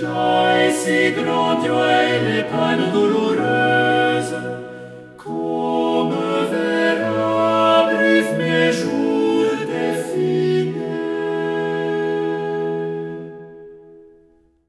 Joy si grand, joie les peines